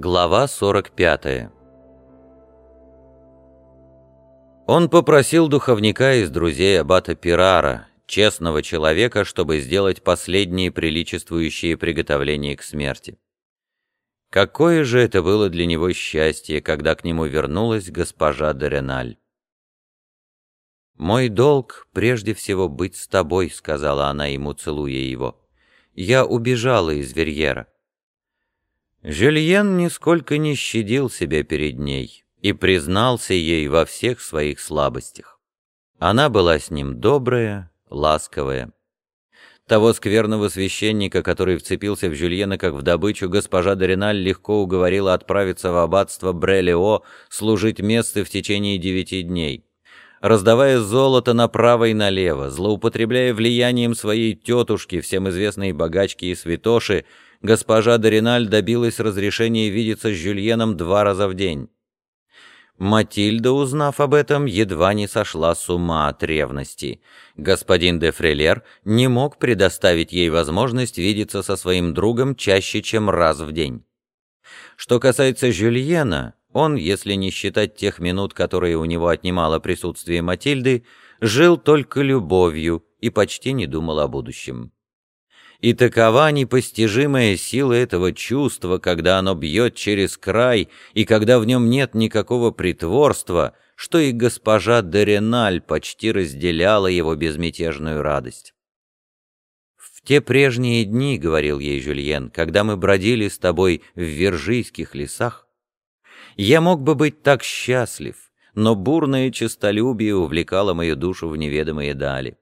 Глава 45 Он попросил духовника из друзей аббата Пирара, честного человека, чтобы сделать последние приличествующие приготовления к смерти. Какое же это было для него счастье, когда к нему вернулась госпожа Дореналь. «Мой долг прежде всего быть с тобой», — сказала она ему, целуя его. «Я убежала из Верьера». Жюльен нисколько не щадил себя перед ней и признался ей во всех своих слабостях. Она была с ним добрая, ласковая. Того скверного священника, который вцепился в Жюльена как в добычу, госпожа Дориналь легко уговорила отправиться в аббатство Брелео служить место в течение девяти дней. Раздавая золото направо и налево, злоупотребляя влиянием своей тетушки, всем известной богачки и святоши, госпожа Дориналь добилась разрешения видеться с Жюльеном два раза в день. Матильда, узнав об этом, едва не сошла с ума от ревности. Господин де Фрелер не мог предоставить ей возможность видеться со своим другом чаще, чем раз в день. Что касается Жюльена, он, если не считать тех минут, которые у него отнимало присутствие Матильды, жил только любовью и почти не думал о будущем. И такова непостижимая сила этого чувства, когда оно бьет через край, и когда в нем нет никакого притворства, что и госпожа Дореналь почти разделяла его безмятежную радость. «В те прежние дни, — говорил ей Жюльен, — когда мы бродили с тобой в Вержийских лесах, я мог бы быть так счастлив, но бурное честолюбие увлекало мою душу в неведомые дали.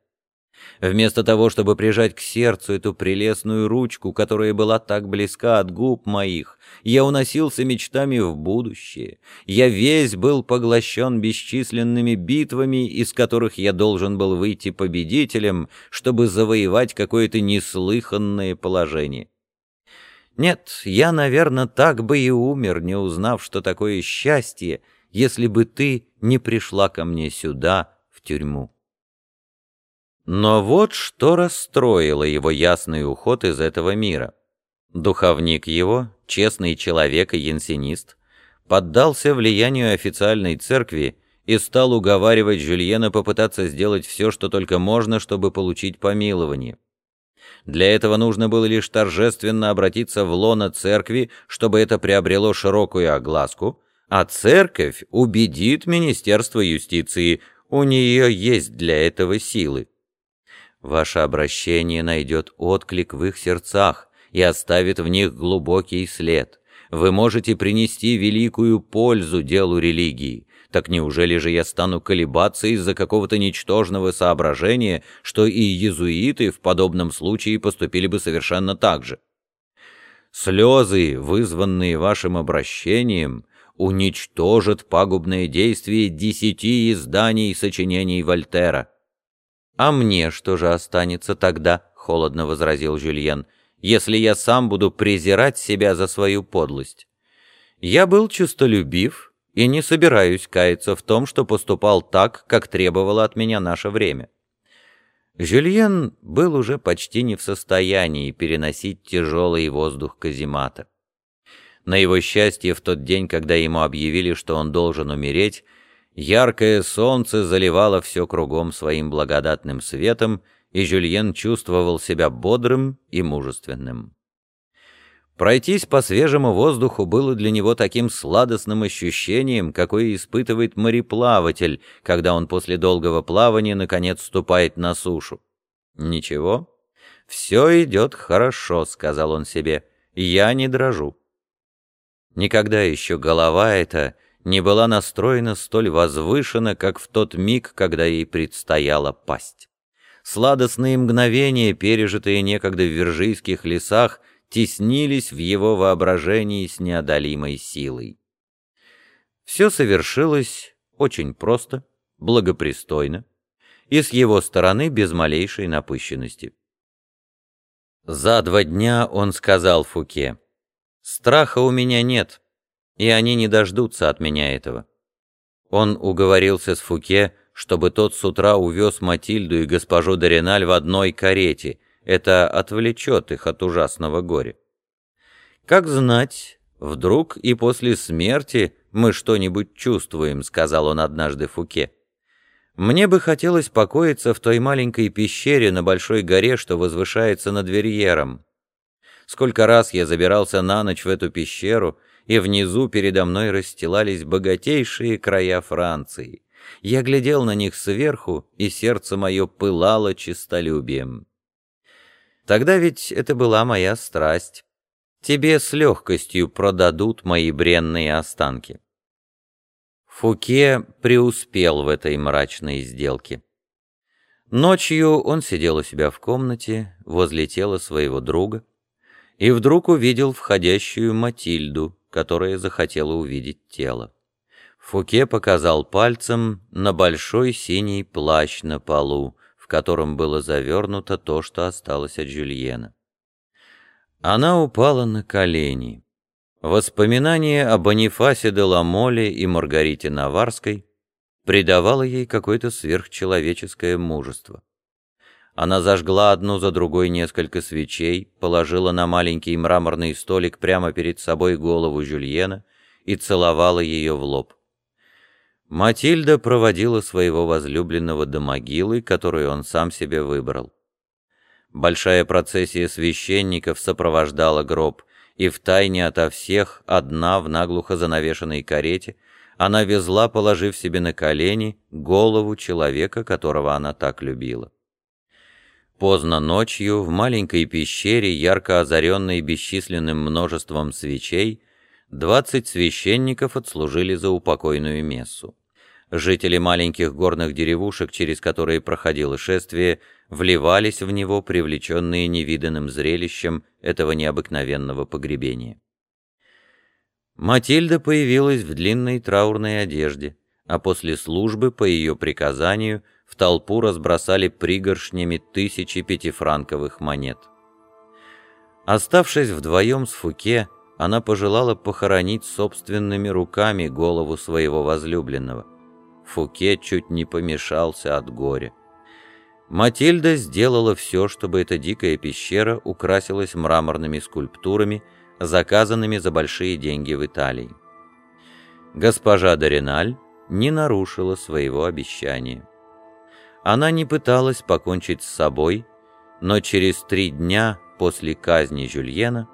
Вместо того, чтобы прижать к сердцу эту прелестную ручку, которая была так близка от губ моих, я уносился мечтами в будущее. Я весь был поглощен бесчисленными битвами, из которых я должен был выйти победителем, чтобы завоевать какое-то неслыханное положение. Нет, я, наверное, так бы и умер, не узнав, что такое счастье, если бы ты не пришла ко мне сюда, в тюрьму. Но вот что расстроило его ясный уход из этого мира. Духовник его, честный человек и янсенист, поддался влиянию официальной церкви и стал уговаривать Жюльена попытаться сделать все, что только можно, чтобы получить помилование. Для этого нужно было лишь торжественно обратиться в лоно церкви, чтобы это приобрело широкую огласку, а церковь убедит Министерство юстиции, у нее есть для этого силы. Ваше обращение найдет отклик в их сердцах и оставит в них глубокий след. Вы можете принести великую пользу делу религии. Так неужели же я стану колебаться из-за какого-то ничтожного соображения, что и иезуиты в подобном случае поступили бы совершенно так же? Слезы, вызванные вашим обращением, уничтожат пагубное действие десяти изданий сочинений Вольтера. «А мне что же останется тогда?» — холодно возразил Жюльен. «Если я сам буду презирать себя за свою подлость. Я был честолюбив и не собираюсь каяться в том, что поступал так, как требовало от меня наше время». Жюльен был уже почти не в состоянии переносить тяжелый воздух каземата. На его счастье, в тот день, когда ему объявили, что он должен умереть, Яркое солнце заливало все кругом своим благодатным светом, и Жюльен чувствовал себя бодрым и мужественным. Пройтись по свежему воздуху было для него таким сладостным ощущением, какое испытывает мореплаватель, когда он после долгого плавания наконец ступает на сушу. «Ничего, все идет хорошо», — сказал он себе, — «я не дрожу». Никогда еще голова эта не была настроена столь возвышенно, как в тот миг, когда ей предстояло пасть. Сладостные мгновения, пережитые некогда в вержийских лесах, теснились в его воображении с неодолимой силой. Все совершилось очень просто, благопристойно и с его стороны без малейшей напыщенности. За два дня он сказал Фуке, «Страха у меня нет, и они не дождутся от меня этого. Он уговорился с Фуке, чтобы тот с утра увез Матильду и госпожу Дориналь в одной карете, это отвлечет их от ужасного горя. Как знать, «Вдруг и после смерти мы что-нибудь чувствуем», — сказал он однажды Фуке. «Мне бы хотелось покоиться в той маленькой пещере на большой горе, что возвышается над Верьером. Сколько раз я забирался на ночь в эту пещеру, и внизу передо мной расстилались богатейшие края Франции. Я глядел на них сверху, и сердце мое пылало честолюбием. Тогда ведь это была моя страсть. Тебе с легкостью продадут мои бренные останки. Фуке преуспел в этой мрачной сделке. Ночью он сидел у себя в комнате, возле тела своего друга, и вдруг увидел входящую Матильду, которая захотела увидеть тело. Фуке показал пальцем на большой синий плащ на полу, в котором было завернуто то, что осталось от Жюльена. Она упала на колени. Воспоминание о Бонифасе де Ламоле и Маргарите Наварской придавало ей какое-то сверхчеловеческое мужество. Она зажгла одну за другой несколько свечей, положила на маленький мраморный столик прямо перед собой голову Жюльена и целовала ее в лоб. Матильда проводила своего возлюбленного до могилы, которую он сам себе выбрал. Большая процессия священников сопровождала гроб, и втайне ото всех, одна в наглухо занавешенной карете, она везла, положив себе на колени, голову человека, которого она так любила. Поздно ночью в маленькой пещере, ярко озаренной бесчисленным множеством свечей, двадцать священников отслужили за упокойную мессу. Жители маленьких горных деревушек, через которые проходило шествие, вливались в него, привлеченные невиданным зрелищем этого необыкновенного погребения. Матильда появилась в длинной траурной одежде, а после службы, по ее приказанию, в толпу разбросали пригоршнями тысячи пятифранковых монет. Оставшись вдвоем с Фуке, она пожелала похоронить собственными руками голову своего возлюбленного. Фуке чуть не помешался от горя. Матильда сделала все, чтобы эта дикая пещера украсилась мраморными скульптурами, заказанными за большие деньги в Италии. Госпожа Дориналь не нарушила своего обещания. Она не пыталась покончить с собой, но через три дня после казни Жюльена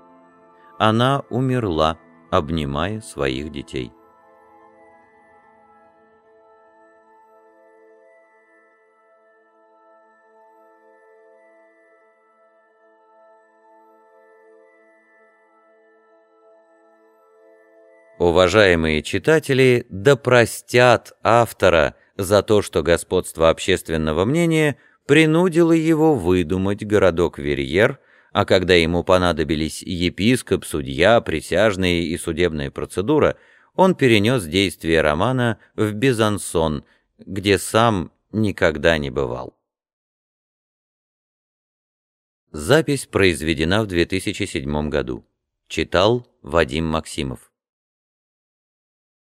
она умерла, обнимая своих детей. Уважаемые читатели, да простят автора за то, что господство общественного мнения принудило его выдумать городок Верьер, а когда ему понадобились епископ, судья, присяжные и судебная процедура, он перенес действие романа в Безансон, где сам никогда не бывал. Запись произведена в 2007 году. Читал Вадим Максимов.